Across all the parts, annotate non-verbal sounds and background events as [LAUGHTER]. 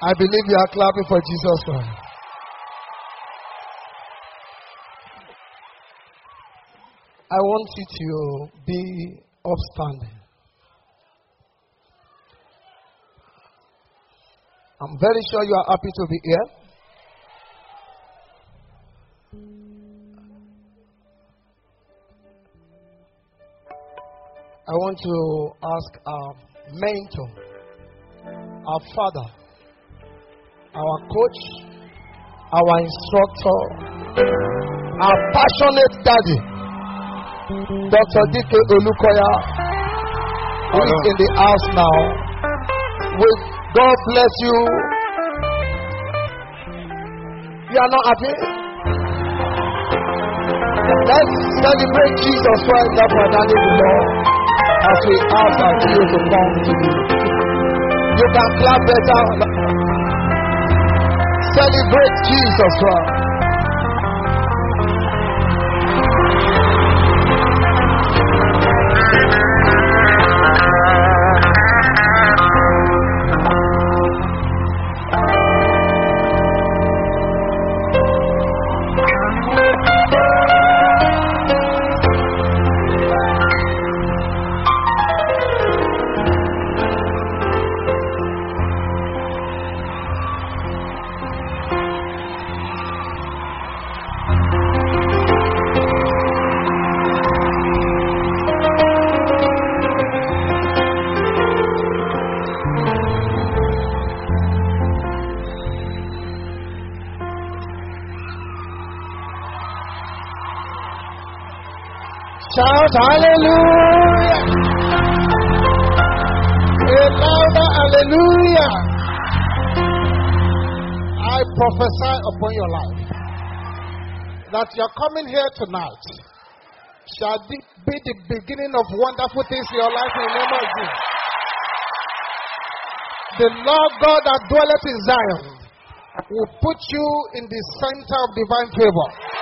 I believe you are clapping for Jesus Christ. I want you to be upstanding. I'm very sure you are happy to be here. I want to ask our mentor, our father, our coach, our instructor, our passionate daddy, Dr. D.K. Olukoya, who is in the house now. With God bless you. You are not happy? Let's celebrate Jesus now for Daddy the Lord as we ask our Jesus to come to you. You can clap better. Celebrate Jesus. Right? Shout hallelujah. Louder hallelujah. I prophesy upon your life that you're coming here tonight shall be the beginning of wonderful things in your life in the name of Jesus. The Lord God that dwelleth in Zion will put you in the center of divine favor.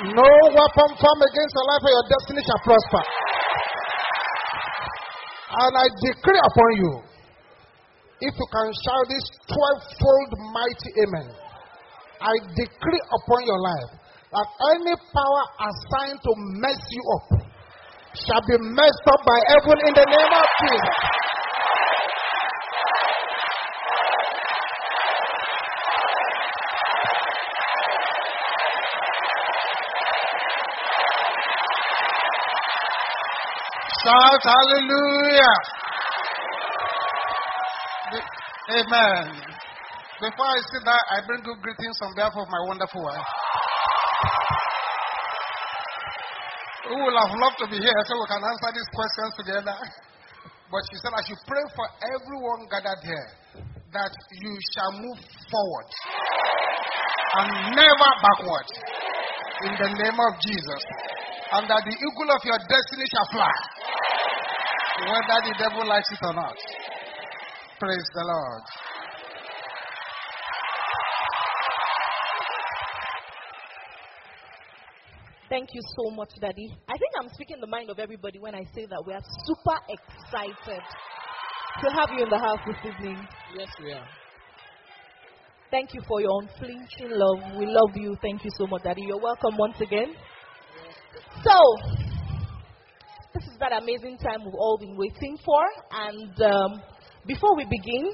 No weapon formed against your life or your destiny shall prosper. And I decree upon you, if you can shout this twelvefold mighty amen, I decree upon your life that any power assigned to mess you up shall be messed up by heaven in the name of Jesus. Shout hallelujah. Amen. Before I say that, I bring good greetings on behalf of my wonderful wife. Who would have loved to be here so we can answer these questions together. But she said, I should pray for everyone gathered here that you shall move forward and never backward in the name of Jesus. And that the eagle of your destiny shall fly whether the devil likes it or not. Praise the Lord. Thank you so much, Daddy. I think I'm speaking the mind of everybody when I say that we are super excited to have you in the house this evening. Yes, we are. Thank you for your unflinching love. We love you. Thank you so much, Daddy. You're welcome once again. So, this is that amazing time we've all been waiting for. And um, before we begin,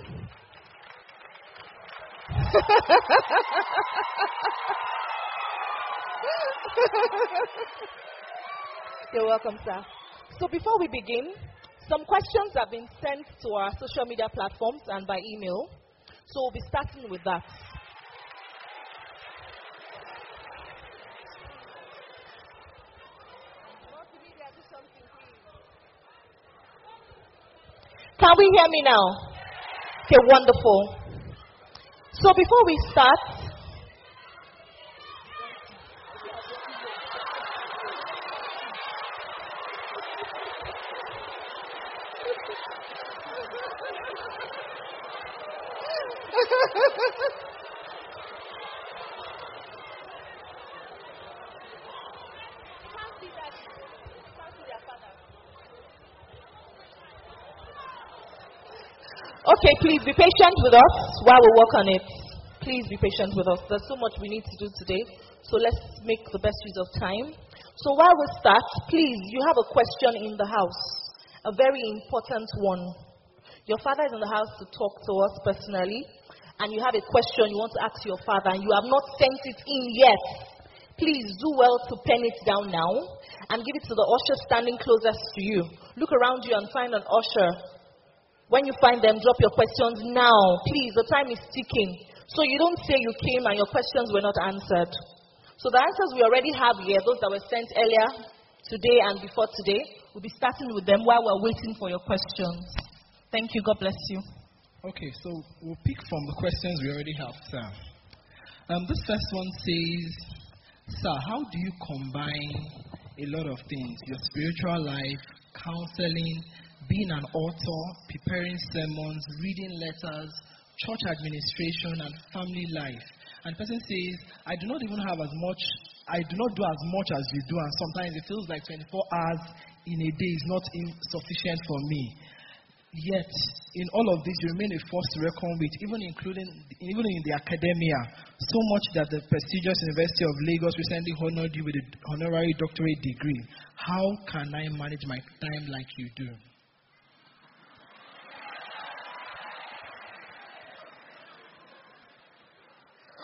[LAUGHS] you're welcome, sir. So, before we begin, some questions have been sent to our social media platforms and by email. So, we'll be starting with that. Can we hear me now? Okay, wonderful. So before we start, please be patient with us while we work on it. Please be patient with us. There's so much we need to do today. So let's make the best use of time. So while we start, please, you have a question in the house, a very important one. Your father is in the house to talk to us personally, and you have a question you want to ask your father, and you have not sent it in yet. Please do well to pen it down now and give it to the usher standing closest to you. Look around you and find an usher. When you find them, drop your questions now. Please, the time is ticking. So you don't say you came and your questions were not answered. So the answers we already have here, those that were sent earlier today and before today, we'll be starting with them while we're waiting for your questions. Thank you. God bless you. Okay, so we'll pick from the questions we already have, sir. Um, this first one says, Sir, how do you combine a lot of things? Your spiritual life, counseling, being an author, preparing sermons, reading letters, church administration, and family life. And the person says, I do not even have as much, I do not do as much as you do, and sometimes it feels like 24 hours in a day is not sufficient for me. Yet, in all of this, you remain a force to reckon with, even including even in the academia. So much that the prestigious University of Lagos recently honored you with an honorary doctorate degree. How can I manage my time like you do?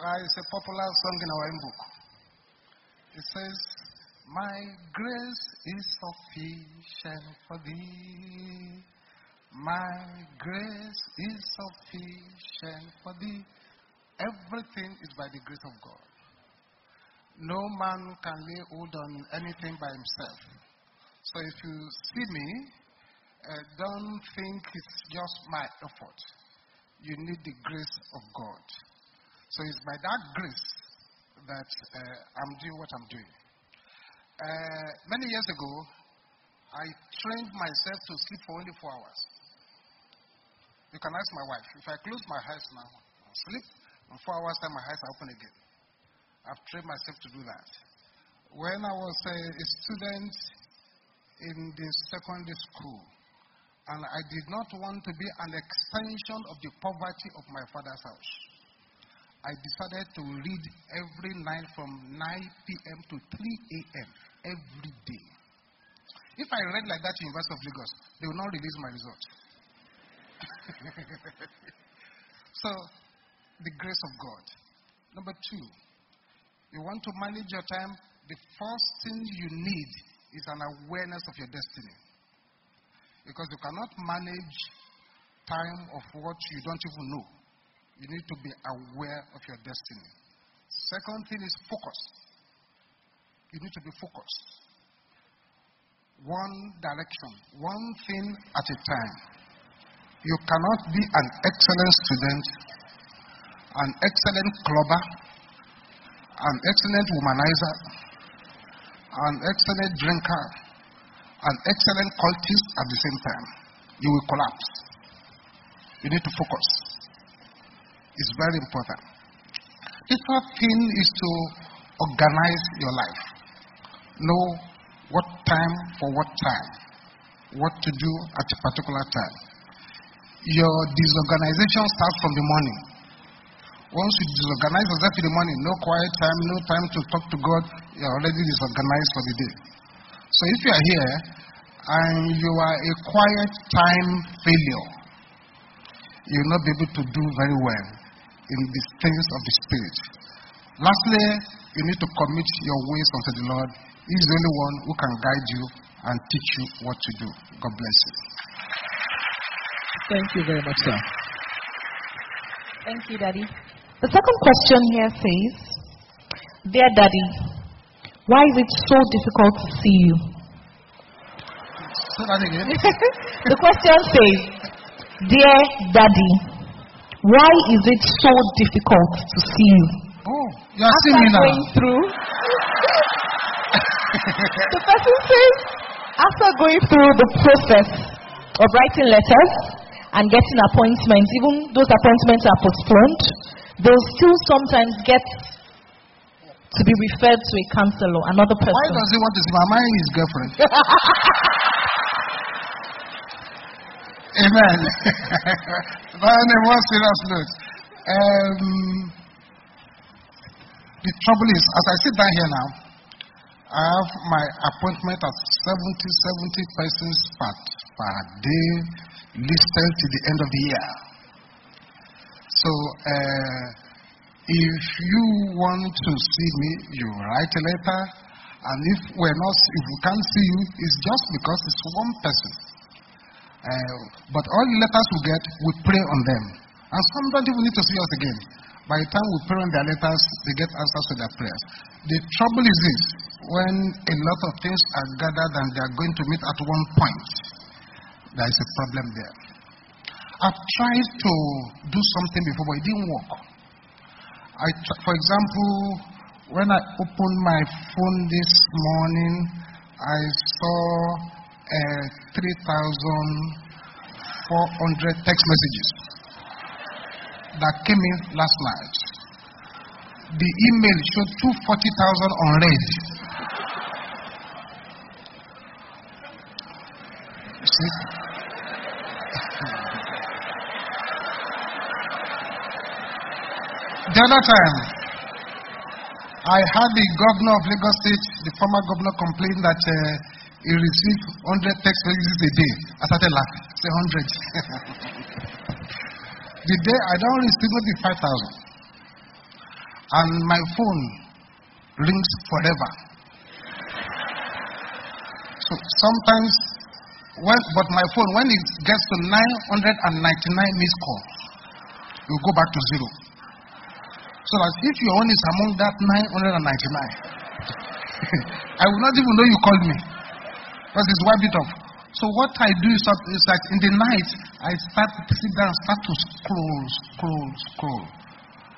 It's a popular song in our book. It says, My grace is sufficient for thee. My grace is sufficient for thee. Everything is by the grace of God. No man can lay hold on anything by himself. So if you see me, uh, don't think it's just my effort. You need the grace of God. So it's by that grace that uh, I'm doing what I'm doing. Uh, many years ago, I trained myself to sleep for only four hours. You can ask my wife. If I close my eyes now, I'll sleep. In four hours time, my eyes are open again. I've trained myself to do that. When I was a student in the secondary school, and I did not want to be an extension of the poverty of my father's house, I decided to read every night from 9 p.m. to 3 a.m. every day. If I read like that in University of Lagos, they will not release my results. [LAUGHS] so, the grace of God. Number two, you want to manage your time, the first thing you need is an awareness of your destiny. Because you cannot manage time of what you don't even know. You need to be aware of your destiny. Second thing is focus. You need to be focused. One direction, one thing at a time. You cannot be an excellent student, an excellent clubber, an excellent womanizer, an excellent drinker, an excellent cultist at the same time. You will collapse. You need to focus. It's very important. The third thing is to organize your life. Know what time for what time, what to do at a particular time. Your disorganization starts from the morning. Once you disorganize yourself in the morning, no quiet time, no time to talk to God, you're already disorganized for the day. So if you are here and you are a quiet time failure, you will not be able to do very well in the things of the Spirit. Lastly, you need to commit your ways unto the Lord. He is the only one who can guide you and teach you what to do. God bless you. Thank you very much, sir. Thank you, Daddy. The second question here says, Dear Daddy, why is it so difficult to see you? Say that again. [LAUGHS] the question says, Dear Daddy, why is it so difficult to see you? Oh, you are seeing me After now. going through, the person says, after going through the process of writing letters and getting appointments, even those appointments are postponed, they'll still sometimes get to be referred to a counselor, another person. Why does he want to see? Am I his girlfriend? [LAUGHS] Amen. but on a serious note, um, the trouble is, as I sit down here now, I have my appointment at 70, 70 persons per, per day listed to the end of the year. So, uh, if you want to see me, you write a letter. And if we're not, if we can't see you, it's just because it's one person. Uh, but all the letters we get, we pray on them. And some don't even need to see us again. By the time we pray on their letters, they get answers to their prayers. The trouble is this when a lot of things are gathered and they are going to meet at one point, there is a problem there. I've tried to do something before, but it didn't work. I, for example, when I opened my phone this morning, I saw uh, 3,400 text messages that came in last night. The email showed 240,000 unread. See? the other time, I had the governor of Lagos State, the former governor, complain that uh, he received 100 text messages a day. I started laughing. Say 100. [LAUGHS] the day I don't receive maybe 5,000. And my phone rings forever. So sometimes, when, but my phone, when it gets to 999 missed calls, it will go back to zero. So that if your own is among that 999, [LAUGHS] I will not even know you called me. Because it's wiped it off. So what I do is, is like in the night, I start to sit down, start to scroll, scroll, scroll.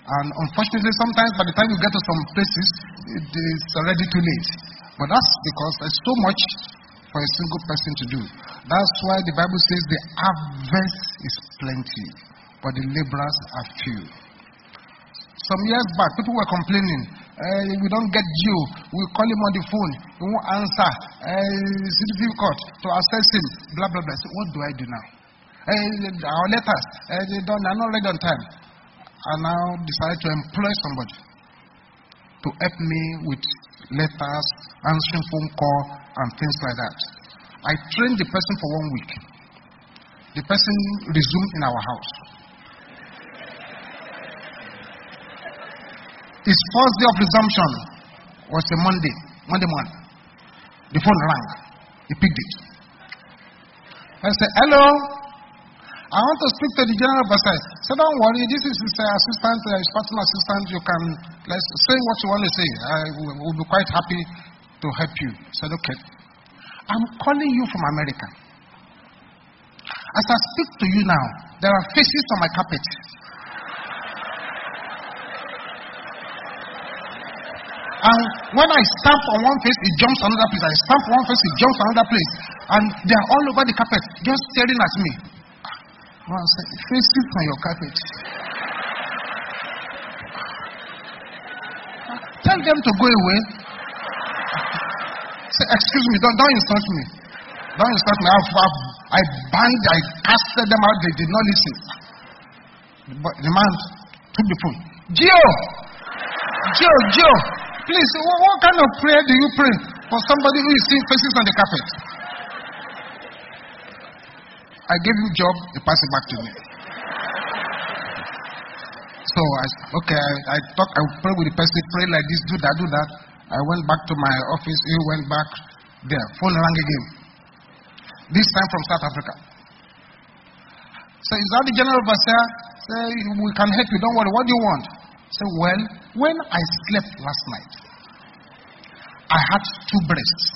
And unfortunately, sometimes by the time you get to some places, it is already too late. But that's because there's so much for a single person to do. That's why the Bible says the harvest is plenty, but the laborers are few. Some years back, people were complaining, uh, we don't get you. We call him on the phone, he won't answer. Uh, it's difficult to access him. Blah blah blah. So what do I do now? Uh, our letters, uh, they don't, they're not ready on time. I now decided to employ somebody to help me with letters, answering phone call, and things like that. I trained the person for one week. The person resumed in our house. His first day of resumption was a Monday, Monday morning. The phone rang. He picked it. I said, Hello. I want to speak to the general overseer. Say, don't worry, this is his uh, assistant, uh, his personal assistant. You can let's say what you want to say. I will, will be quite happy to help you. I said, okay. I'm calling you from America. As I speak to you now, there are faces on my carpet. And when I stamp on one face, it jumps another place. I stamp on one face, it jumps another place. And they are all over the carpet, just staring at me. Well, I said, faces on your carpet. Tell them to go away. Say, excuse me, don't, don't insult me. Don't insult me. I've, I've, I banged, I casted them out. They did not listen. But the man took the phone. Gio! Gio, Gio! Please, what, what kind of prayer do you pray for somebody who is seeing faces on the carpet? I gave him job, he pass it back to me. So I okay, I, I thought I pray with the person, pray like this, do that, do that. I went back to my office, he went back there. Phone rang again. This time from South Africa. So is that the general overseer? Say, we can help you, don't worry, what do you want? Say, well, when I slept last night, I had two breasts.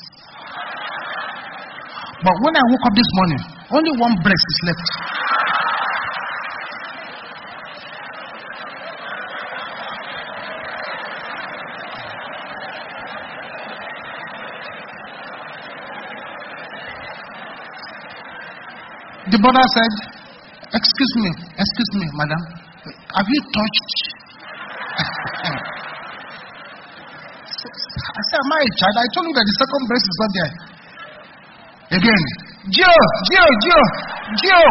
But when I woke up this morning, only one breast is left. The brother said, Excuse me, excuse me, madam. Have you touched? I said, Am child? I told you that the second breast is not there. Again, Joe, Joe, Joe, Joe,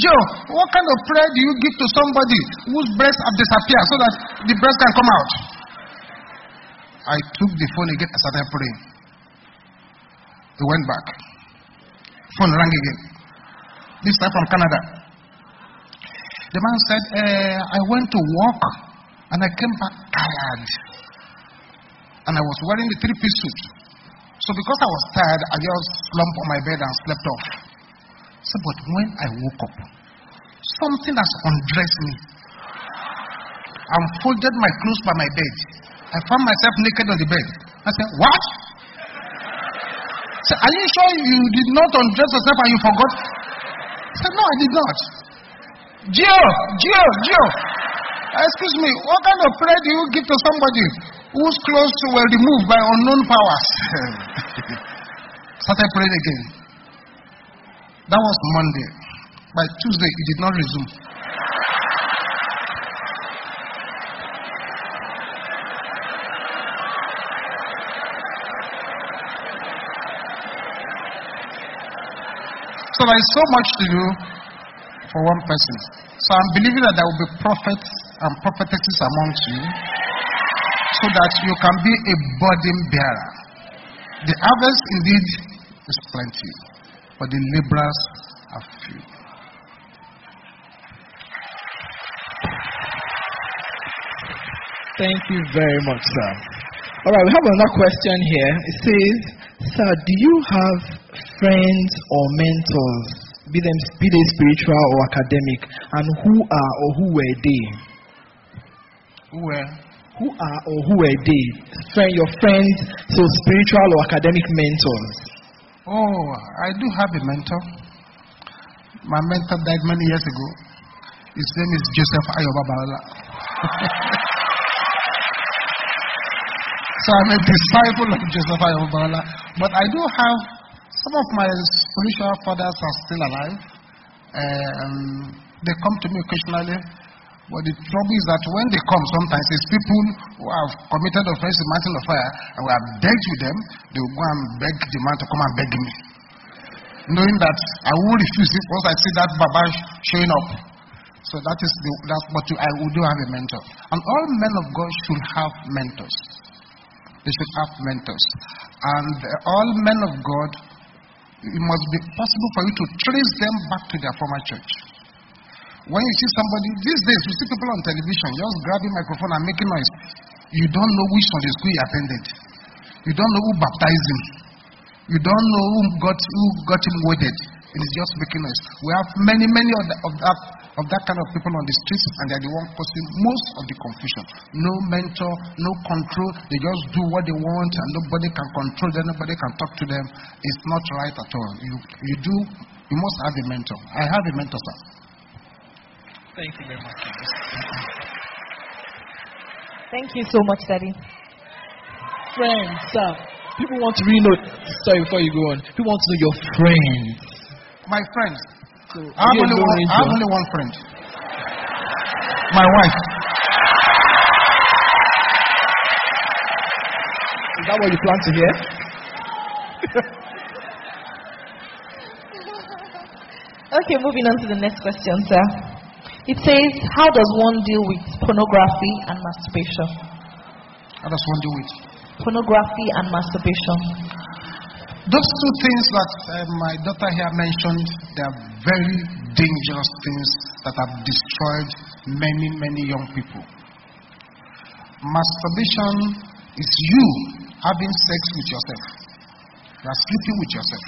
Joe, what kind of prayer do you give to somebody whose breasts have disappeared so that the breast can come out? I took the phone again and started praying. He went back. Phone rang again. This time from Canada. The man said, uh, I went to work and I came back tired. And I was wearing the three piece suit. So because I was tired, I just slumped on my bed and slept off. So, but when I woke up, something has undressed me and folded my clothes by my bed. I found myself naked on the bed. I said, What? So, are you sure you did not undress yourself and you forgot? I said, No, I did not. Gio, Gio, Gio. Excuse me, what kind of prayer do you give to somebody whose clothes were removed by unknown powers? [LAUGHS] Started praying again. That was Monday. By Tuesday, it did not resume. So there is so much to do for one person. So I'm believing that there will be prophets and prophetesses amongst you so that you can be a burden bearer. The harvest indeed is plenty, but the laborers are few. Thank you very much, sir. All right, we have another question here. It says, Sir, do you have friends or mentors, be, them, be they spiritual or academic, and who are or who were they? Who were? Who are or who were they? Friend, your friends, so spiritual or academic mentors. Oh, I do have a mentor. My mentor died many years ago. His name is Joseph Ayo Babalola. [LAUGHS] so I'm a disciple of Joseph Ayo Babalola. But I do have some of my spiritual fathers are still alive. Um, they come to me occasionally. But the trouble is that when they come, sometimes it's people who have committed offense to the mountain of fire, and we have begged with them, they will go and beg the man to come and beg me. Knowing that I will refuse it once I see that Baba showing up. So that is the, that's what I will do have a mentor. And all men of God should have mentors. They should have mentors. And uh, all men of God, it must be possible for you to trace them back to their former church. When you see somebody, these days you see people on television just grabbing microphone and making noise. You don't know which Sunday school he attended. You don't know who baptized him. You don't know who got who got him wedded. It is just making noise. We have many, many of, the, of that of that kind of people on the streets, and they're the one causing most of the confusion. No mentor, no control. They just do what they want, and nobody can control them. Nobody can talk to them. It's not right at all. You you do. You must have a mentor. I have a mentor, sir. Thank you very much. Thank you so much, Daddy. Friends, sir. People want to really know. Sorry, before you go on. People want to know your friends. My friends. So, I have, only one, I have only one friend. My wife. Is that what you plan to hear? [LAUGHS] Okay, moving on to the next question, sir. It says, How does one deal with pornography and masturbation? How does one deal with Pornography and masturbation. Those two things that uh, my daughter here mentioned, they are very dangerous things that have destroyed many, many young people. Masturbation is you having sex with yourself. You are sleeping with yourself.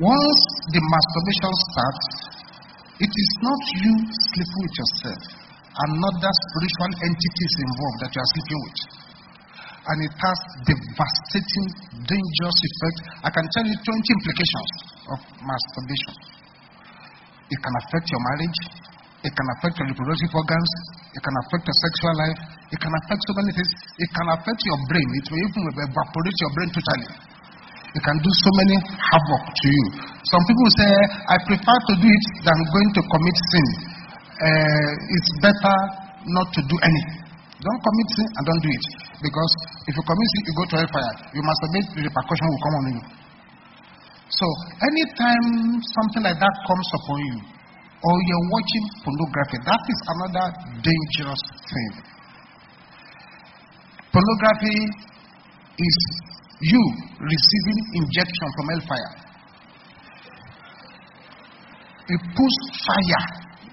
Once the masturbation starts, it is not you sleeping with yourself. Another spiritual entity is involved that you are sleeping with and it has devastating, dangerous effects. I can tell you 20 implications of masturbation. It can affect your marriage, it can affect your reproductive organs, it can affect your sexual life, it can affect so many things. It can affect your brain, it may even evaporate your brain totally. It can do so many havoc to you. Some people say, I prefer to do it than going to commit sin. Uh, it's better not to do any. Don't commit sin and don't do it. Because if you commit sin, you go to hellfire. You masturbate, the repercussion will come on you. So anytime something like that comes upon you, or you're watching pornography, that is another dangerous thing. Pornography is you receiving injection from hellfire. It puts fire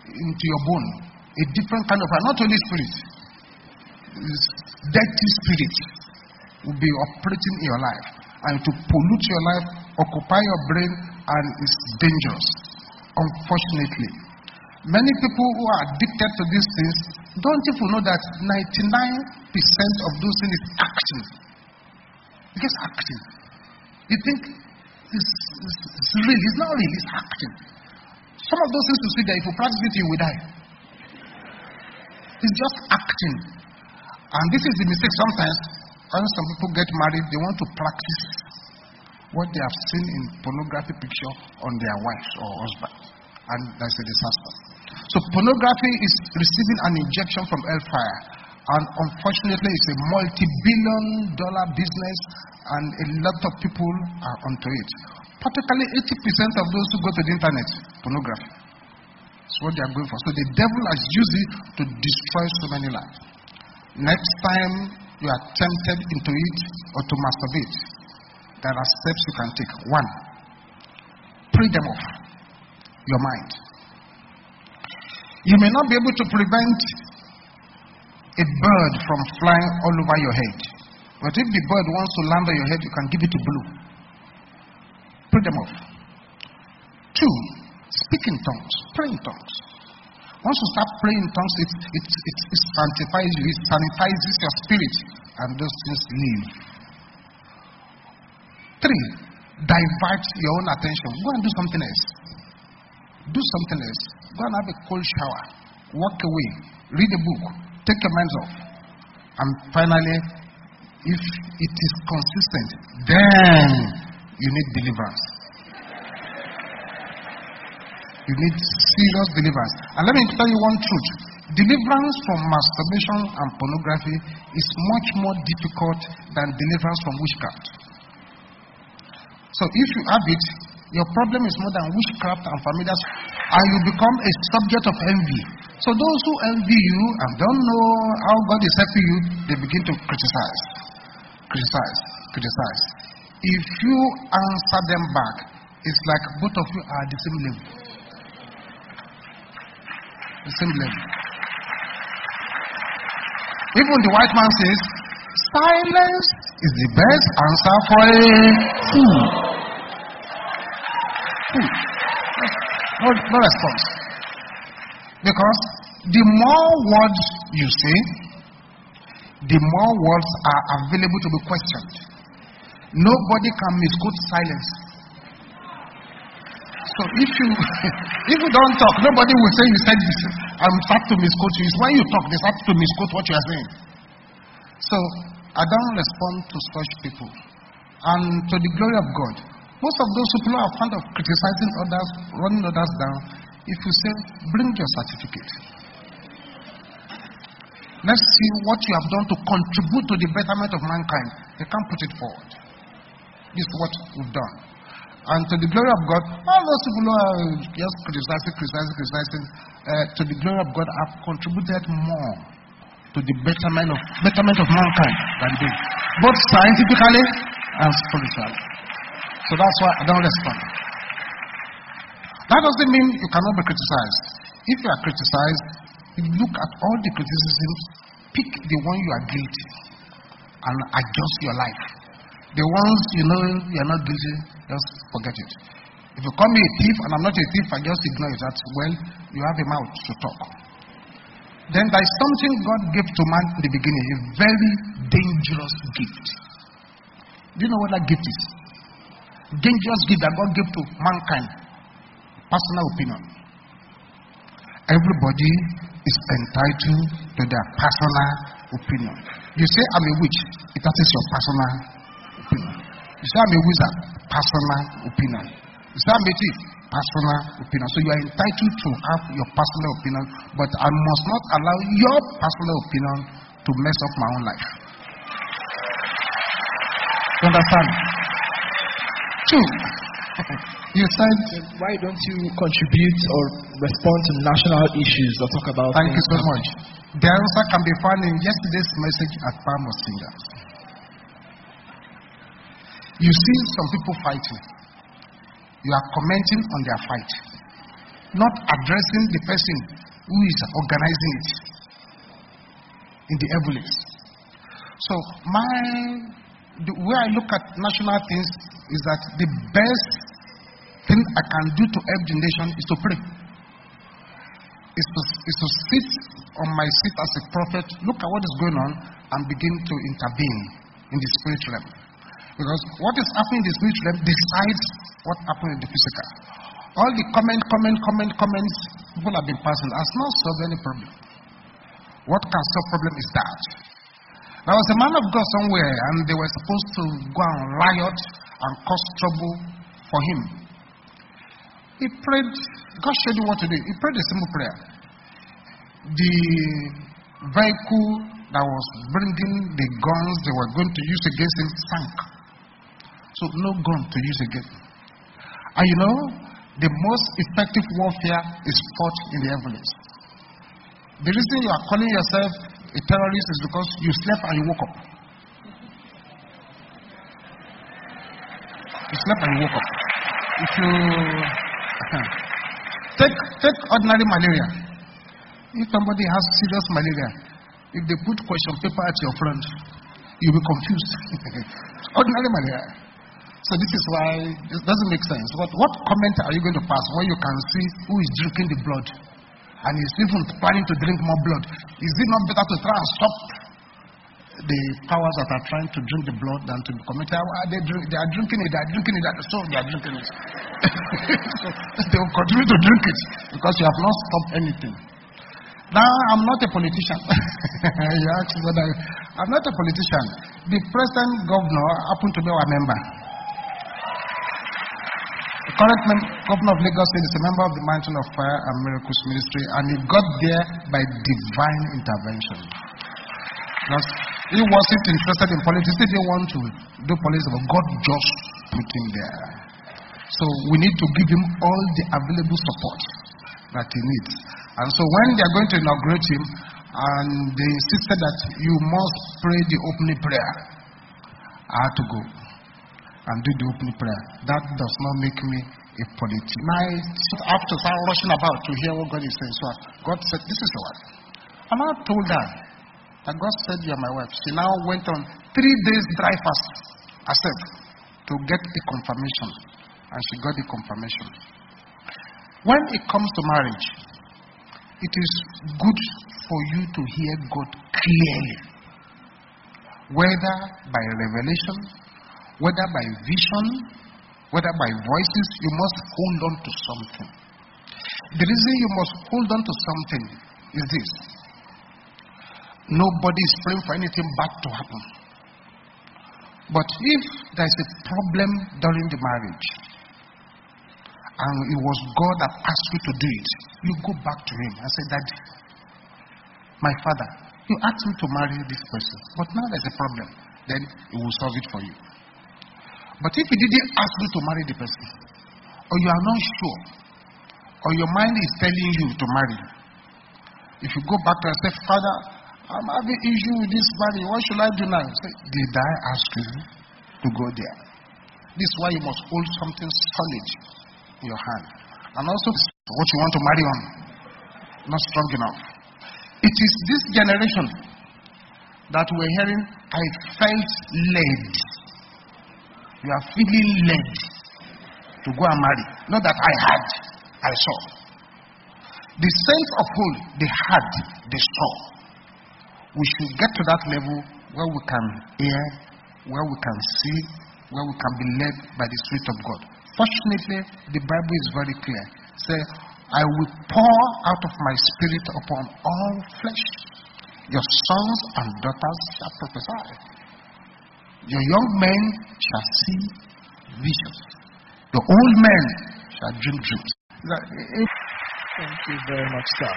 into your bone, a different kind of fire, not only spirit, it's dirty spirit will be operating in your life. And to pollute your life, occupy your brain, and it's dangerous. Unfortunately, many people who are addicted to these things don't even know that 99% of those things is acting. just acting. You think it's, it's, it's real. It's not real, it's acting. Some of those things you see there, if you practice it, you will die. It's just acting. And this is the mistake sometimes when some people get married, they want to practice what they have seen in pornography picture on their wives or husband. And that's a disaster. So pornography is receiving an injection from hellfire. And unfortunately, it's a multi-billion dollar business and a lot of people are onto it. Practically 80% of those who go to the internet, pornography. That's what they are going for. So the devil has used it to destroy so many lives. Next time you are tempted into it or to masturbate, there are steps you can take. One, pray them off your mind. You may not be able to prevent a bird from flying all over your head. But if the bird wants to land on your head, you can give it a blow. Pray them off. Two, speak in tongues, pray in tongues. Once you start praying in tongues, it, it, it, it sanctifies you, it sanitizes your spirit, and those things leave. Three, divert your own attention. Go and do something else. Do something else. Go and have a cold shower. Walk away. Read a book. Take your minds off. And finally, if it is consistent, then you need deliverance. You need serious deliverance. And let me tell you one truth deliverance from masturbation and pornography is much more difficult than deliverance from witchcraft. So if you have it, your problem is more than witchcraft and familiars, and you become a subject of envy. So those who envy you and don't know how God is helping you, they begin to criticize, criticize, criticize. If you answer them back, it's like both of you are the same level. The same level. Even the white man says, silence is the best answer for a fool. Fool. No, no response. Because the more words you say, the more words are available to be questioned. Nobody can misquote silence. So if you [LAUGHS] if you don't talk, nobody will say you said this and start to misquote you. It's when you talk, they start to misquote what you are saying. So I don't respond to such people. And to the glory of God, most of those people are fond of criticizing others, running others down. If you say, bring your certificate. Let's see what you have done to contribute to the betterment of mankind. They can't put it forward. This is what we've done. And to the glory of God, all those people who are just criticizing, criticizing, criticizing, uh, to the glory of God, have contributed more to the betterment of betterment of mankind than they, both scientifically and spiritually. So that's why I don't respond. That doesn't mean you cannot be criticized. If you are criticized, you look at all the criticisms, pick the one you are guilty, and adjust your life. The ones you know you are not guilty, just forget it. If you call me a thief and I'm not a thief, I just ignore it. That's well, you have a mouth to talk. Then there is something God gave to man in the beginning, a very dangerous gift. Do you know what that gift is? Dangerous gift that God gave to mankind. Personal opinion. Everybody is entitled to their personal opinion. You say, I'm a witch, it is your personal opinion. You say, I'm a wizard, personal opinion. You say, I'm a thief, personal opinion. So you are entitled to have your personal opinion, but I must not allow your personal opinion to mess up my own life. You understand? Two, [LAUGHS] you said, Why don't you contribute or respond to national issues or talk about Thank you so happening? much. The answer can be found in yesterday's message at Palmos Singers. You see some people fighting. You are commenting on their fight, not addressing the person who is organizing it in the heavens. So, my the way I look at national things is that the best thing I can do to help the nation is to pray is to, is to sit on my seat as a prophet, look at what is going on, and begin to intervene in the spiritual realm. Because what is happening in the spiritual realm decides what happens in the physical. All the comment, comment, comment, comments people have been passing has not solved any problem. What can solve problem is that. There was a man of God somewhere, and they were supposed to go and riot and cause trouble for him. He prayed, God showed him what to do. He prayed a simple prayer. The vehicle that was bringing the guns they were going to use against him sank. So, no gun to use again. And you know, the most effective warfare is fought in the heavens. The reason you are calling yourself a terrorist is because you slept and you woke up. You slept and you woke up. If you take take ordinary malaria, if somebody has serious malaria, if they put question paper at your front, you'll be confused. [LAUGHS] ordinary malaria. So this is why it doesn't make sense. What what comment are you going to pass when you can see who is drinking the blood? and is even planning to drink more blood. Is it not better to try and stop the powers that are trying to drink the blood than to commit? They Are they, drink, they are drinking it, they are drinking it, so they are drinking it. [LAUGHS] so they will continue to drink it because you have not stopped anything. Now, I'm not a politician. [LAUGHS] you whether I'm not a politician. The present governor happened to be our member. The current mem- governor of Lagos State is a member of the Mountain of Fire and Miracles Ministry, and he got there by divine intervention. Because he wasn't interested in politics, he didn't want to do politics, but God just put him there. So we need to give him all the available support that he needs. And so when they are going to inaugurate him, and they insisted that you must pray the opening prayer, I had to go and do the opening prayer. That does not make me a politician. I have to start rushing about to hear what God is saying. So God said, This is the word. And I told her that God said, You are my wife. She now went on three days dry fast herself to get the confirmation. And she got the confirmation. When it comes to marriage, it is good for you to hear God clearly, whether by revelation, whether by vision, whether by voices, you must hold on to something. The reason you must hold on to something is this nobody is praying for anything bad to happen. But if there is a problem during the marriage, and it was God that asked you to do it, you go back to Him and say, Daddy, my father, you asked me to marry this person, but now there's a problem. Then He will solve it for you. But if He didn't ask you to marry the person, or you are not sure, or your mind is telling you to marry, if you go back to and say, Father, I'm having issue with this marriage, what should I do now? Say, Did I ask you to go there? This is why you must hold something solid in your hand. And also what you want to marry on. Not strong enough. It is this generation that we're hearing, I felt led. You are feeling led to go and marry. Not that I had, I saw. The sense of old, they had, they saw. We should get to that level where we can hear, where we can see, where we can be led by the Spirit of God. Fortunately, the Bible is very clear. Say, I will pour out of my spirit upon all flesh. Your sons and daughters shall prophesy. Your young men shall see visions. The old men shall dream dreams. Thank you very much, sir.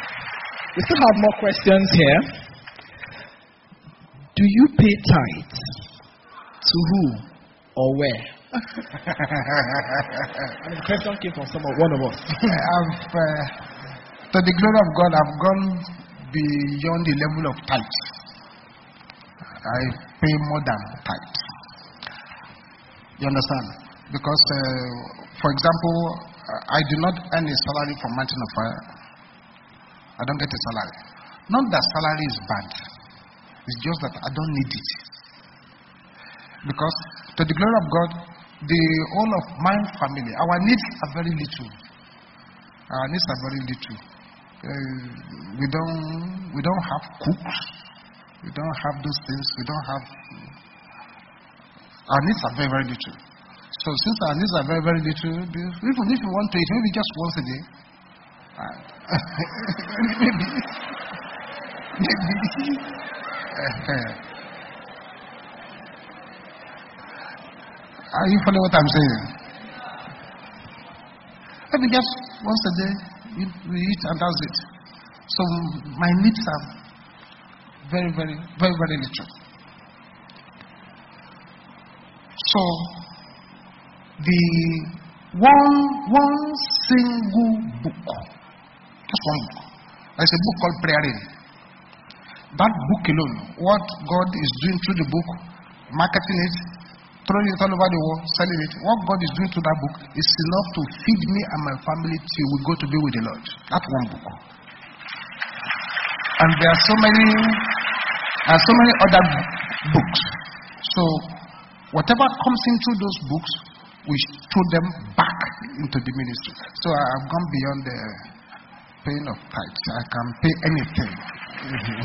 We still have more questions here. Do you pay tithes? To who or where? And [LAUGHS] the question came from someone, one of us. I've, uh, to the glory of God, I've gone beyond the level of tithe. I pay more than tithe. You understand? Because, uh, for example, uh, I do not earn a salary from Mountain of Fire. I don't get a salary. Not that salary is bad. It's just that I don't need it. Because to the glory of God, the whole of my family, our needs are very little. Our needs are very little. Uh, we don't we don't have cooks. We don't have those things. We don't have our needs are very very little. So since our needs are very very little, even if you want to eat, maybe just once a day. [LAUGHS] Maybe [LAUGHS] maybe. [LAUGHS] Are you following what I'm saying? Maybe just once a day, we, we eat and that's it. So my needs are very, very, very, very little. So the one one single book, just one book. There's a book called Prayer. That book alone, what God is doing through the book, marketing it, throwing it all over the world, selling it, what God is doing through that book is enough to feed me and my family till we go to be with the Lord. That one book. And there are so many, and so many other books. So whatever comes into those books, we throw them back into the ministry. So I have gone beyond the paying of tithes. I can pay anything. Thank you.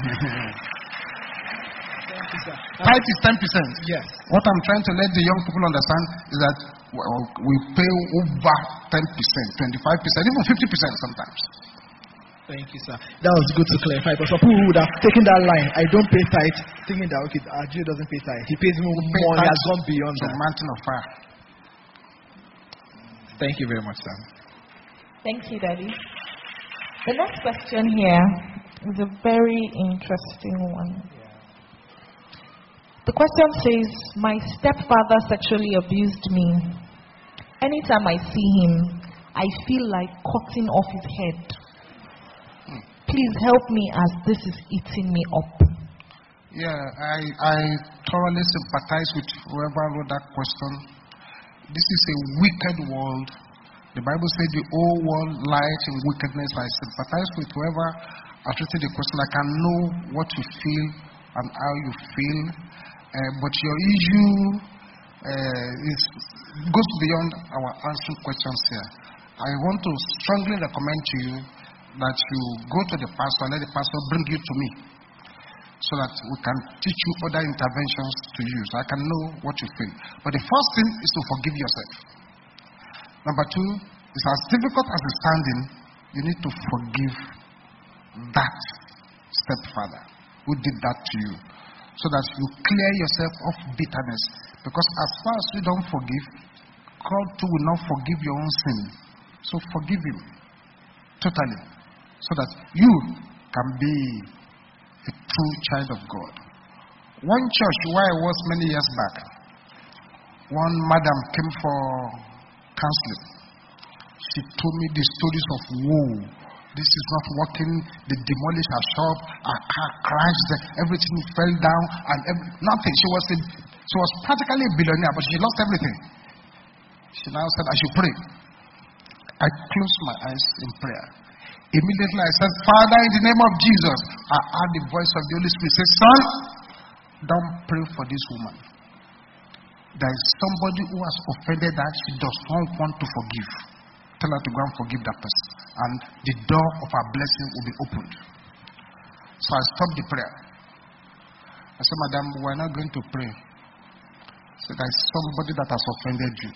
Tithe is ten percent. Yes. What I'm trying to let the young people understand is that well, uh, we pay over 10%, 25%, even 50% sometimes. Thank you, sir. That was good to clarify. Because some people would have taken that line, I don't pay tithe, thinking that, okay, our GO doesn't pay tithe. He pays more, Pay more he has gone beyond to that. mountain of fire. Thank you very much, sir. Thank you, Daddy. The next question here is a very interesting one. The question says, My stepfather sexually abused me. Anytime I see him, I feel like cutting off his head. Please help me as this is eating me up. Yeah, I, I thoroughly sympathize with whoever wrote that question. This is a wicked world. The Bible says the whole world lies in wickedness. I sympathize with whoever written the question. I can know what you feel and how you feel. Uh, but your issue uh, is, goes beyond our answering questions here. I want to strongly recommend to you that you go to the pastor and let the pastor bring you to me so that we can teach you other interventions to use. I can know what you feel. But the first thing is to forgive yourself. Number two, it's as difficult as it's standing, you need to forgive that stepfather who did that to you so that you clear yourself of bitterness. Because as far as you don't forgive, God too will not forgive your own sin. So forgive him totally so that you can be a true child of God. One church where I was many years back, one madam came for counseling. She told me the stories of woe. This is not working. They demolished her shop. Her car crashed. Everything fell down, and ev- nothing. She was a, she was practically a billionaire, but she lost everything. She now said, "I should pray." I closed my eyes in prayer. Immediately I said, Father, in the name of Jesus, I heard the voice of the Holy Spirit say, Son, don't pray for this woman. There is somebody who has offended her. She does not want to forgive. Tell her to go and forgive that person. And the door of our blessing will be opened. So I stopped the prayer. I said, Madam, we're not going to pray. So there is somebody that has offended you.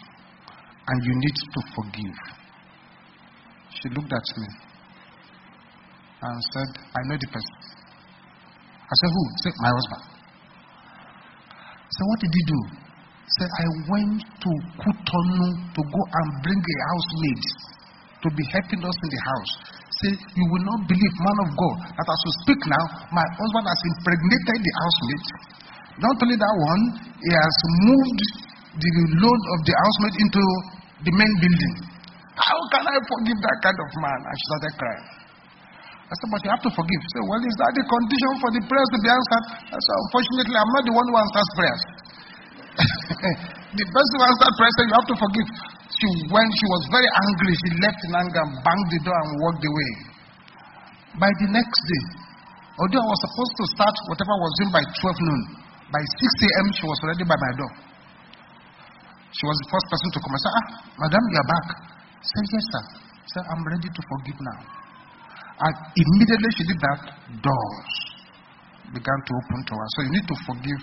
And you need to forgive. She looked at me and said, I know the person. I said, Who? Said, My husband. Said, What did he do? He said, I went to Cotonou to go and bring a housemaid to be helping us in the house. Say, You will not believe, man of God, that as we speak now, my husband has impregnated the housemaid. Not only that one, he has moved the load of the housemaid into the main building. How can I forgive that kind of man? She started crying. I said, but you have to forgive. Said, well, is that the condition for the prayers to be answered? I said, unfortunately, I'm not the one who answers prayers. [LAUGHS] the person who answers prayers you have to forgive. She, when she was very angry, she left in anger and banged the door and walked away. By the next day, although I was supposed to start whatever I was doing by 12 noon, by 6 a.m., she was already by my door. She was the first person to come. I said, Ah, madam, you're back. I said, Yes, sir. I said, I'm ready to forgive now. And immediately she did that, doors began to open to her. So you need to forgive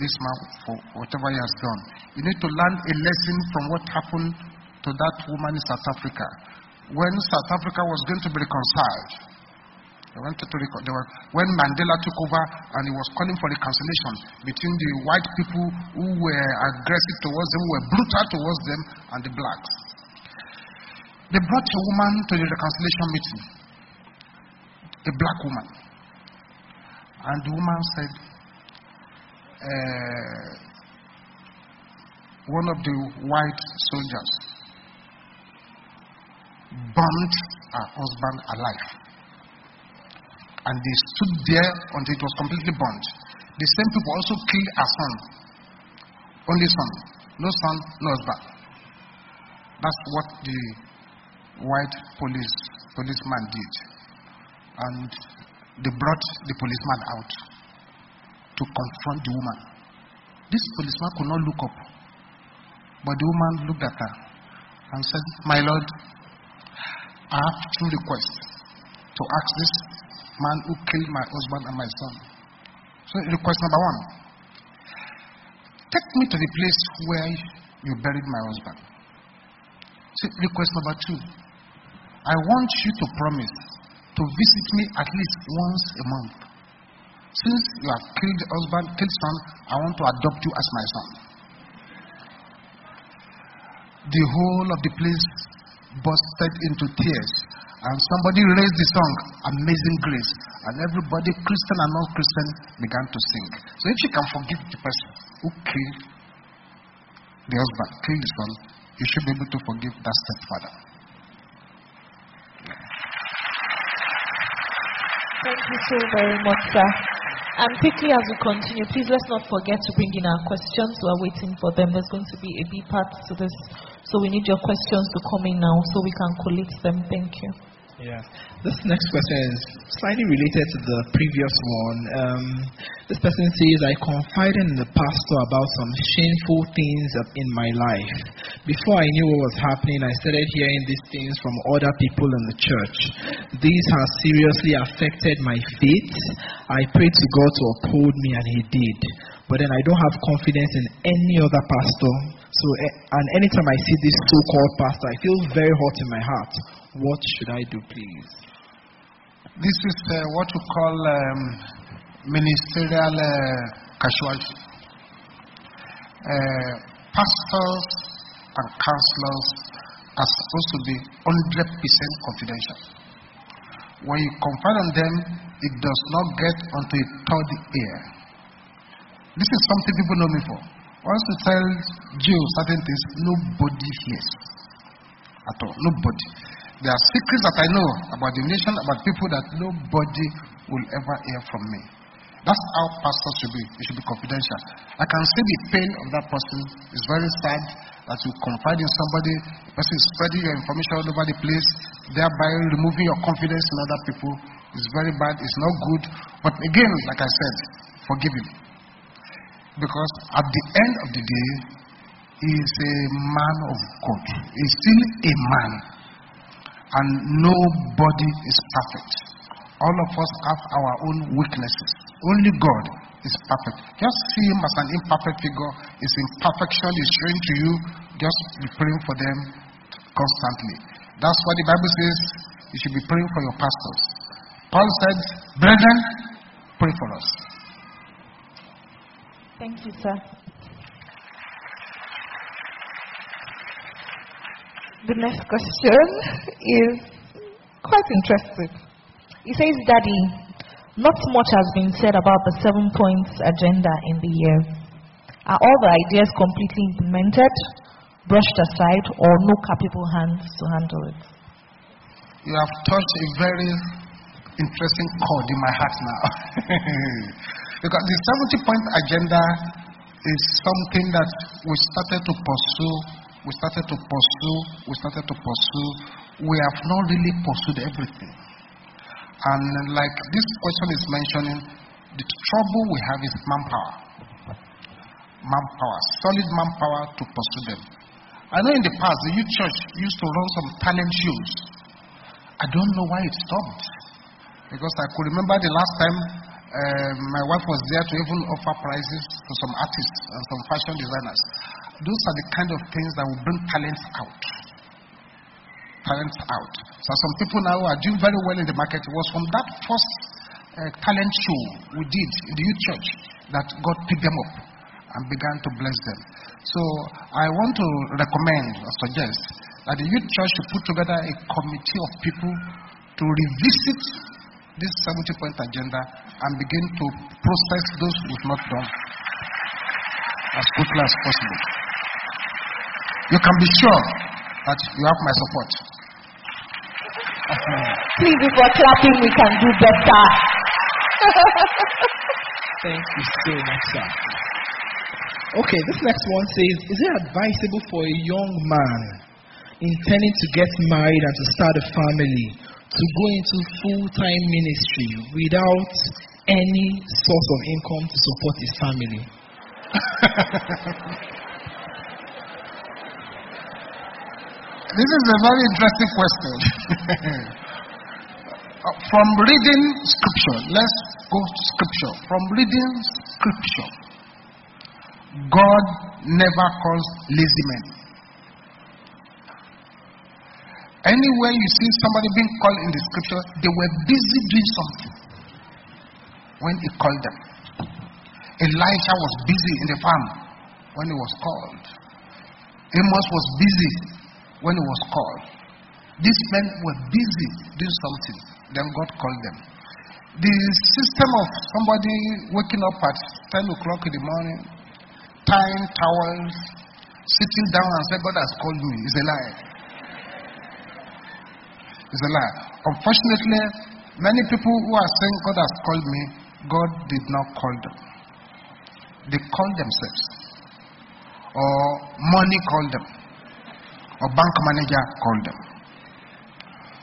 this man for whatever he has done. You need to learn a lesson from what happened to that woman in South Africa. When South Africa was going to be reconciled, they to they were, when Mandela took over and he was calling for reconciliation between the white people who were aggressive towards them, who were brutal towards them, and the blacks. They brought a woman to the reconciliation meeting, a black woman. And the woman said, uh, one of the white soldiers burnt her husband alive. And they stood there until it was completely burnt. The same people also killed her son. Only son. No son, no husband. That's what the white police policeman did. And they brought the policeman out to confront the woman. This policeman could not look up. But the woman looked at her and said, My Lord, I have two requests to ask this man who killed my husband and my son. So, request number one take me to the place where you buried my husband. So, request number two I want you to promise to visit me at least once a month. Since you have killed husband, killed son, I want to adopt you as my son. The whole of the place bursted into tears. And somebody raised the song, Amazing Grace. And everybody, Christian and non Christian, began to sing. So if you can forgive the person who killed the husband, killed the son, you should be able to forgive that stepfather. Thank you so very much, sir. And quickly as we continue, please let's not forget to bring in our questions. We're waiting for them. There's going to be a B part to this. So we need your questions to come in now so we can collect them. Thank you. Yeah. This next question is slightly related to the previous one. Um, this person says, I confided in the pastor about some shameful things in my life. Before I knew what was happening, I started hearing these things from other people in the church. These have seriously affected my faith. I prayed to God to uphold me, and He did. But then I don't have confidence in any other pastor. So, eh, and anytime I see this so called pastor, I feel very hot in my heart. What should I do, please? This is uh, what we call um, ministerial uh, casualty. Uh, pastors and counselors are supposed to be 100% confidential. When you confide on them, it does not get onto a third ear. This is something people know me for. Once you tell Jews certain things, nobody hears at all. Nobody. There are secrets that I know about the nation, about people that nobody will ever hear from me. That's how pastors should be. It should be confidential. I can see the pain of that person. It's very sad that you confide in somebody, the person is spreading your information all over the place, thereby removing your confidence in other people. It's very bad. It's not good. But again, like I said, forgive him. Because at the end of the day, he is a man of God. He's still a man. And nobody is perfect. All of us have our own weaknesses. Only God is perfect. Just see him as an imperfect figure. His imperfection is showing to you. Just be praying for them constantly. That's what the Bible says. You should be praying for your pastors. Paul said, Brethren, pray for us. Thank you, sir. The next question is quite interesting. He says, Daddy, not much has been said about the seven points agenda in the year. Are all the ideas completely implemented, brushed aside, or no capable hands to handle it? You have touched a very interesting chord in my heart now. [LAUGHS] because the 70 point agenda is something that we started to pursue, we started to pursue, we started to pursue. We have not really pursued everything. And like this question is mentioning, the trouble we have is manpower. Manpower, solid manpower to pursue them. I know in the past the youth church used to run some talent shows. I don't know why it stopped. Because I could remember the last time uh, my wife was there to even offer prizes to some artists and some fashion designers. Those are the kind of things that will bring talents out. Talents out. So some people now are doing very well in the market. It was from that first uh, talent show we did in the youth church that God picked them up and began to bless them. So I want to recommend or suggest that the youth church should put together a committee of people to revisit this 70 point agenda and begin to process those who've not done as quickly as possible. You can be sure that you have my support. Please, we're clapping, we can do better. Thank you so much, sir. Okay, this next one says Is it advisable for a young man intending to get married and to start a family to go into full time ministry without any source of income to support his family? [LAUGHS] This is a very interesting question. [LAUGHS] Uh, From reading scripture, let's go to scripture. From reading scripture, God never calls lazy men. Anywhere you see somebody being called in the scripture, they were busy doing something when he called them. Elisha was busy in the farm when he was called. Amos was busy when he was called. These men were busy doing something. Then God called them. The system of somebody waking up at 10 o'clock in the morning, tying towels, sitting down and saying, God has called me, is a lie. It's a lie. Unfortunately, many people who are saying God has called me, God did not call them. They called themselves. Or money called them. Or bank manager called them.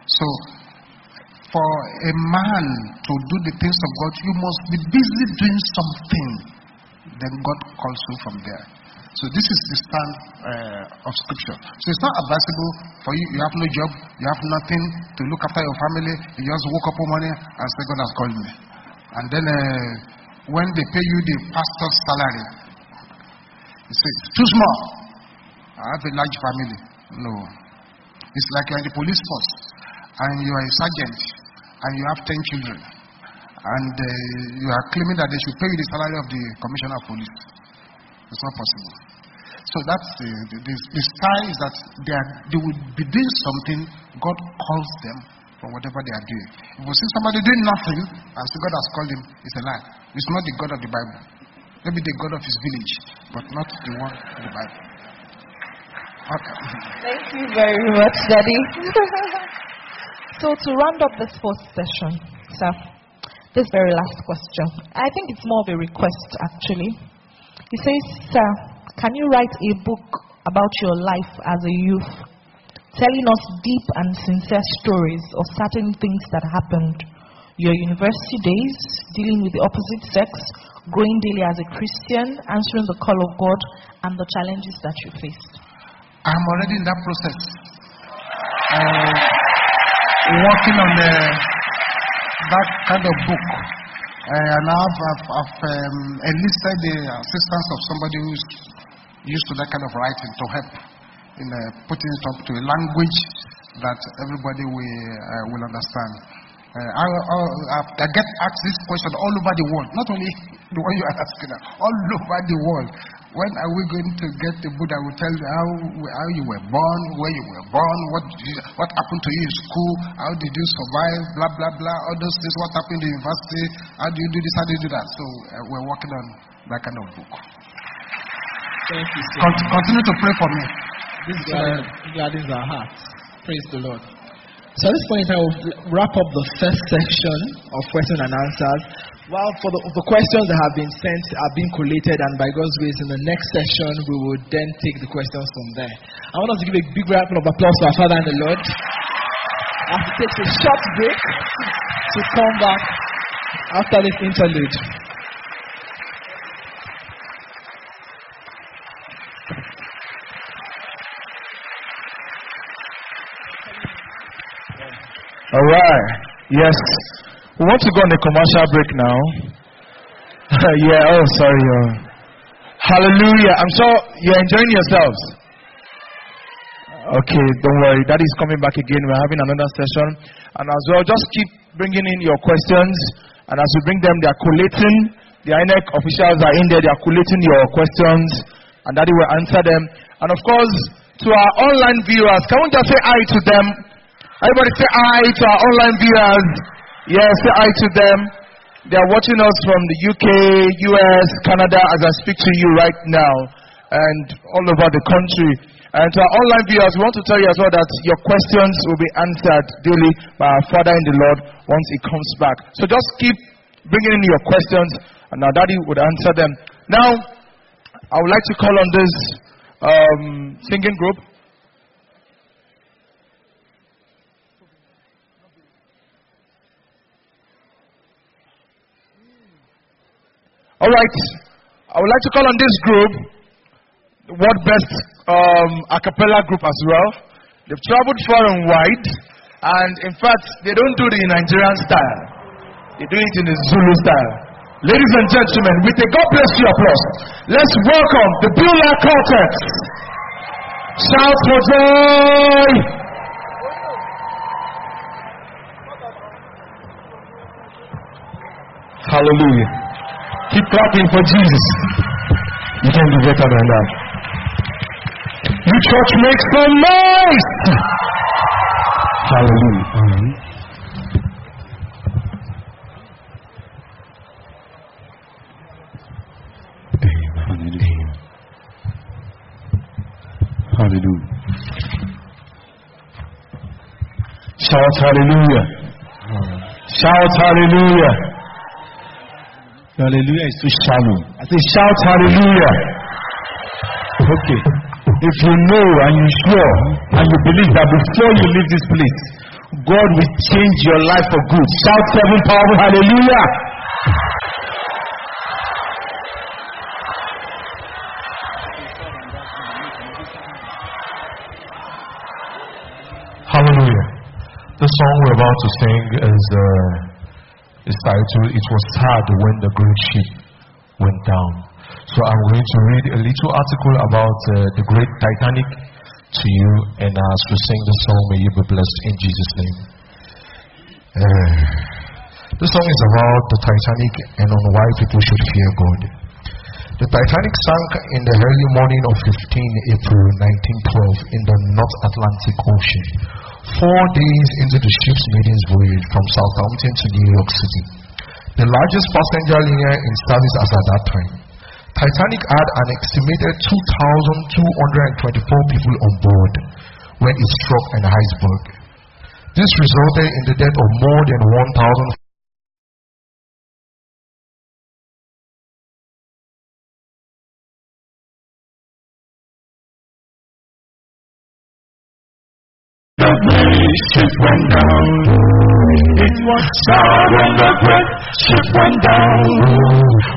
So, for a man to do the things of God, you must be busy doing something. Then God calls you from there. So this is the stand uh, of Scripture. So it's not advisable for you. You have no job. You have nothing to look after your family. You just woke up one morning and say, God has called me. And then uh, when they pay you the pastor's salary, you say, too small. I have a large family. No. It's like you're in the police force and you are a sergeant and you have 10 children and uh, you are claiming that they should pay you the salary of the commissioner of police. It's not possible. So that's the, the, the, the style is that they, are, they will be doing something, God calls them for whatever they are doing. If you see somebody doing nothing and say God has called him, it's a lie. It's not the God of the Bible. Maybe the God of his village, but not the one of the Bible. Thank you very much, Daddy. [LAUGHS] so, to round up this first session, sir, this very last question, I think it's more of a request actually. He says, Sir, can you write a book about your life as a youth, telling us deep and sincere stories of certain things that happened? Your university days, dealing with the opposite sex, growing daily as a Christian, answering the call of God, and the challenges that you faced. I'm already in that process. Uh, working on the, that kind of book. Uh, and I've, I've, I've um, enlisted the assistance of somebody who's used to that kind of writing to help in uh, putting it up to a language that everybody will, uh, will understand. Uh, I, I, I get asked this question all over the world, not only the one you are asking, all over the world. When are we going to get the book that will tell you how, how you were born, where you were born, what, you, what happened to you in school, how did you survive, blah, blah, blah, all those things, what happened in the university, how do you do this, how do you do that? So uh, we're working on that kind of book. Thank you so Con- much. continue to pray for me. This gladdens, gladdens our hearts. Praise the Lord. So at this point, I will wrap up the first section of questions and answers. While for the, the questions that have been sent are being collated, and by God's grace, in the next session, we will then take the questions from there. I want us to give a big round of applause to our Father and the Lord. As we take a short break to come back after this interlude. All right. Yes. We want to go on a commercial break now. [LAUGHS] yeah. Oh, sorry. Uh, hallelujah. I'm sure you're enjoying yourselves. Okay, don't worry. Is coming back again. We're having another session. And as well, just keep bringing in your questions. And as we bring them, they are collating. The INEC officials are in there. They are collating your questions. And Daddy will answer them. And of course, to our online viewers, can we just say hi to them? Everybody say hi to our online viewers. Yes, say hi to them. They are watching us from the UK, US, Canada as I speak to you right now, and all over the country. And to our online viewers, we want to tell you as well that your questions will be answered daily by our Father in the Lord once He comes back. So just keep bringing in your questions, and our Daddy would answer them. Now, I would like to call on this um, singing group. All right. I would like to call on this group, the world best um, a cappella group as well. They've traveled far and wide, and in fact, they don't do it in Nigerian style. They do it in the Zulu style. Ladies and gentlemen, with a God bless you applause, let's welcome the Beulah Quartet. Shout for joy! Hallelujah. Keep clapping for Jesus. You can do better than that. You church make some noise. Hallelujah. Hallelujah. Hallelujah. Shout hallelujah. Shout hallelujah. Hallelujah is too shallow. I say shout hallelujah. Okay. If you know and you sure and you believe that before you leave this place, God will change your life for good. Shout seven powerful hallelujah. Hallelujah. The song we're about to sing is, uh, It Was Sad When the Great Ship Went Down. So I'm going to read a little article about uh, the great Titanic to you, and as we sing the song, may you be blessed in Jesus' name. Uh, the song is about the Titanic and on why people should fear God. The Titanic sank in the early morning of 15 April 1912 in the North Atlantic Ocean, four days into the ship's maiden voyage from Southampton to New York City, the largest passenger liner in service as at that time. Titanic had an estimated 2,224 people on board when it struck an iceberg. This resulted in the death of more than 1,000 went down. It was sad when the great ship went down.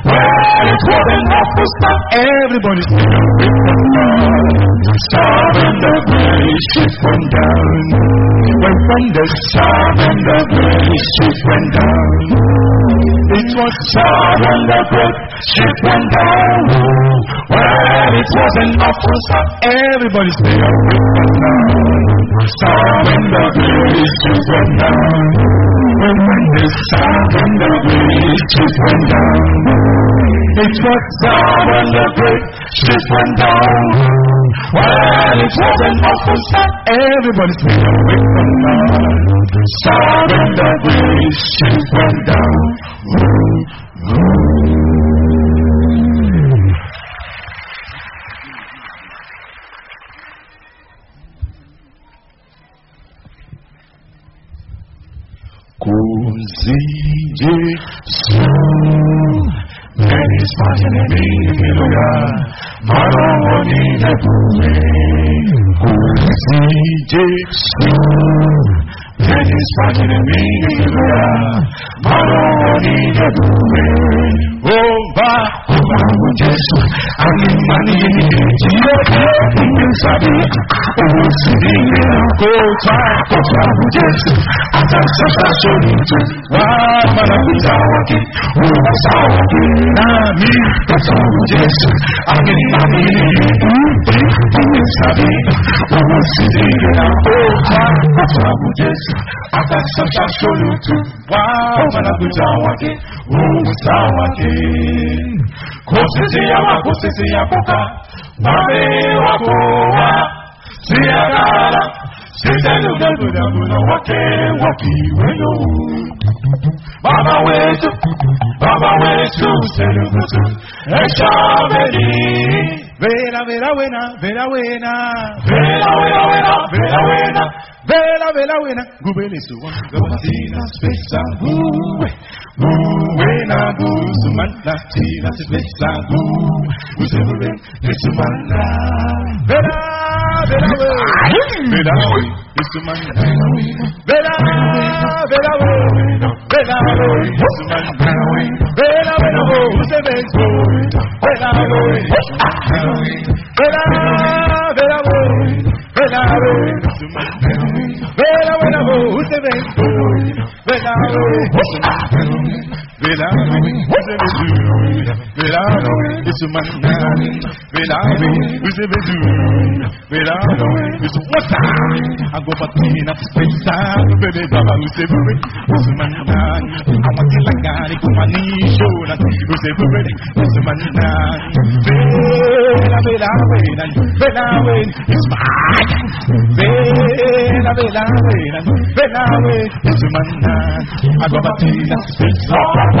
Well, it was an awful stop. Everybody sing it went. Sad when the great ship went down. When the sad when the great ship went down. It was sad when the great ship went down. It was an awful stop. Everybody sing it went down. Sad when the great ship went down. When the sad when the great ship went down. It was sad when the great ship went down. Well, it was an awful start. Everybody sing it went down. Sad when the great ship went down. Kò sí Jésù. Many is fighting a hallelujah. Mara woni nebuwe. Kò sí Jésù. Many is fighting a hallelujah. Mara woni nebuwe. Ó bá ó bá wo Jésù. Àmì mani ni èjì yóò dé. Ìgbé sábì. Owó sì ní ìlera. Kó tá kó tá wo Jésù. Àtàṣàṣà sórí tó. Wá Atak sa chasyon nou tou Waw Mana kuta wake Wousa wake Kose siyawa kose siyapoka Mame wakowa Siyagara Sijanu daguna guna wake Waki weno Baba wetu Baba wetu Senu kutu Esha meni mana kúta wákì. Ó sá wákì. Kò sí sí yàrá kò sí sí yàkókà. Mami wako wa siagara sitendo dagudaguna wake wakiweno Baba wetu Baba wetu Vera, buena, vera, vela vela vela Vera, vera, buena. Vera, buena. Vera, buena, buena. Usted me Vera, buena. Vera, vera, buena. Vera, buena. Vera, buena, buena. Usted me Vera, buena. Vela Vela Nesumana Vela Uzebedu Vela Nesumata Agopatina Spesa Bebe Baba Uzebure Nesumana Awatilangani Kumani Shona Uzebure Nesumana Vela Vela Vela Vela Vela Nesumana Vela Vela Vela Vela Vela Nesumana Agopatina Spesa Nesumana Agopatina Spesa Bebe Baba Uzebure Nesumana Vela Vela Vela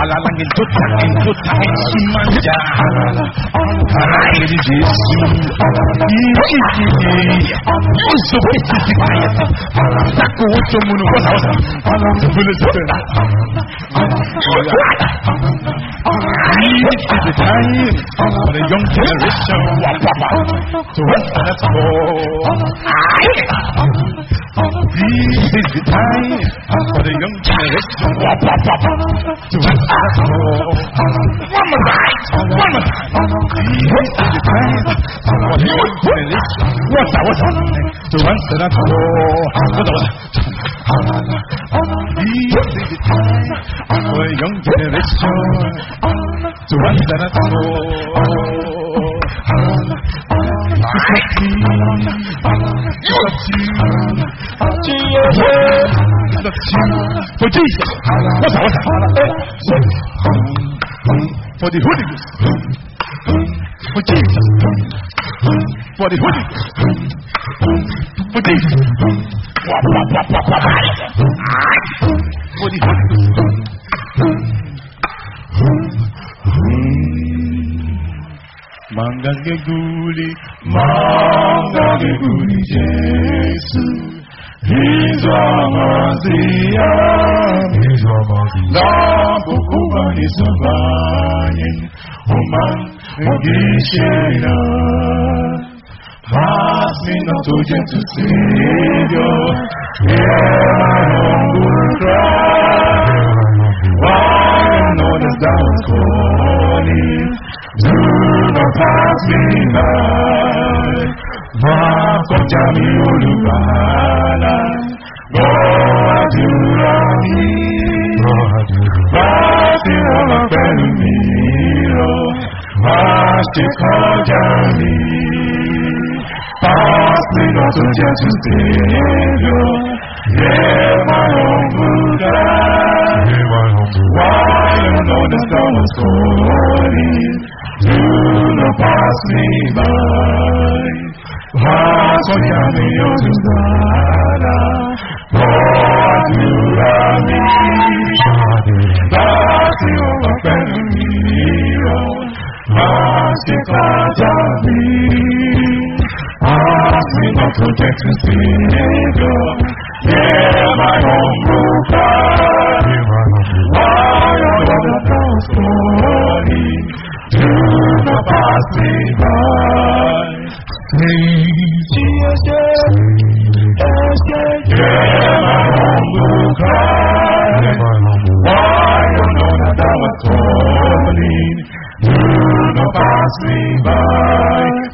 Alalangin sebele This is the time for the young generation to answer that call. This is the time for the young generation to that call. One more time, one more time. This is the time for the young generation what's that, what's that? to answer that call. That, what's that? This is the time for the young generation to answer that call. For Jesus. What's that? What's that? For the Holy Ghost. For Jesus. For the Holy Ghost. For Jesus. For the Holy Ghost. Mangageguli, Mangageguli, Jesu. He's Ramazia, He's Ramazia. Lambo Kuba is Savayin, Oman, Ogishena. Pass me not to gentle Savior, hear my humble cry. Why notice thou art calling? Do not pass me by. Máa kọjá mi olùbàlà, gbọ́ àdúrà mi. Bá ti rọrọ pẹ̀lú mi lọ, máa ṣe kọjá mi. Pass me not to gentle Savior, hear my humble cry. Why you know that thou was calling. Do not pass me by. Pass on me, oh, to Zara. Àdúrà mi, láti ọba pẹ̀lú mi rọ̀, máa ṣe kọjá. Ask me not to get to Savior, hear my humble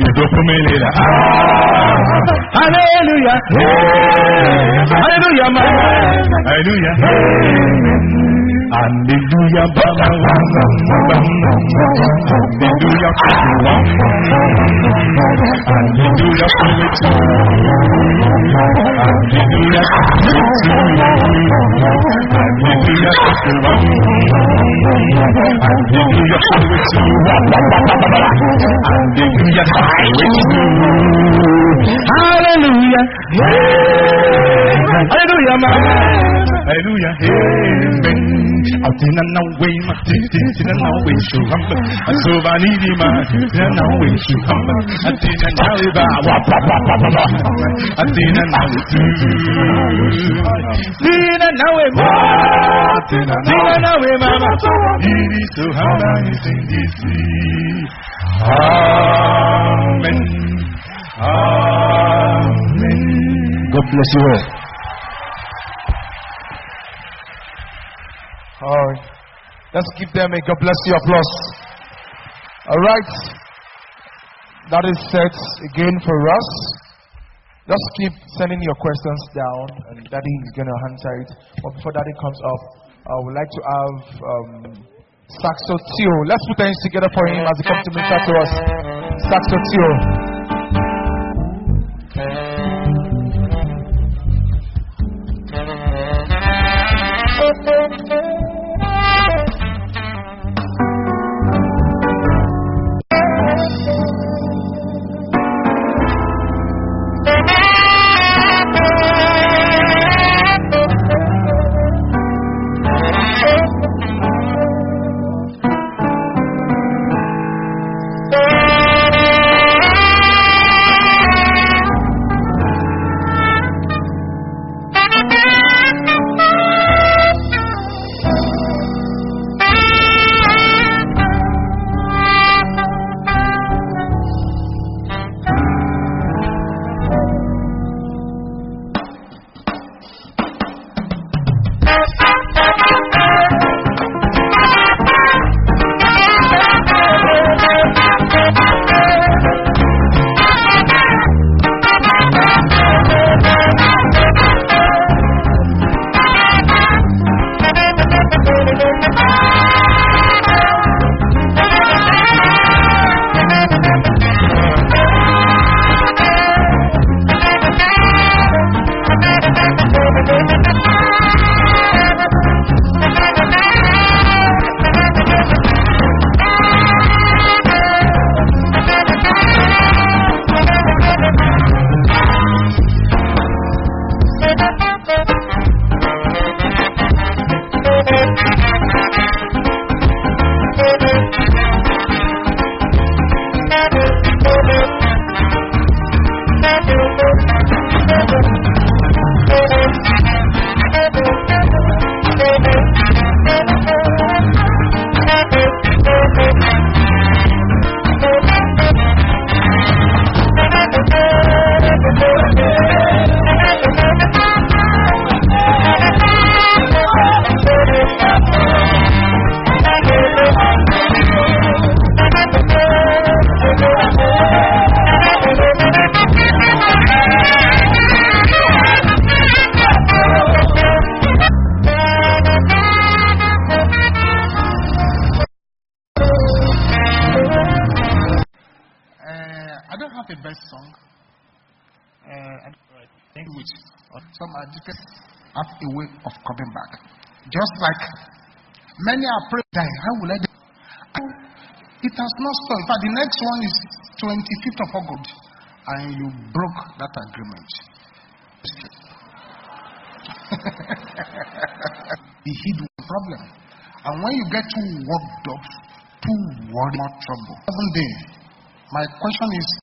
Medokumelela. Hallelujah. Hallelujah. Hallelujah. Hallelujah. Bam, bam, bam, bam, bam. Hallelujah. Hallelujah. Hallelujah. Hallelujah. Hallelujah. Hallelujah. Hallelujah. Man. Hallelujah. Amen. Atina na we ma tina na we shu hamba. Asoba ni di ma tina na we shu hamba. Atina na we ba wa pa pa pa pa pa. Atina na we tu. Tina na we ma. Tina na we ma ma. Iri so hamba is in this. Amen. Amen. God bless you all. All right. Let's give them a God bless you applause. All right. That is set again for us. Just keep sending your questions down, and Daddy is going to answer it. But before Daddy comes up, I would like to have um, Saxo Tio. Let's put hands together for him as he comes to minister to us. Saxo Tio. Are praying, die. How will I? die? And It has not stopped. But the next one is 25th of August, and you broke that agreement. [LAUGHS] the hidden problem. And when you get too worked up, too worried, more trouble. Seven day. My question is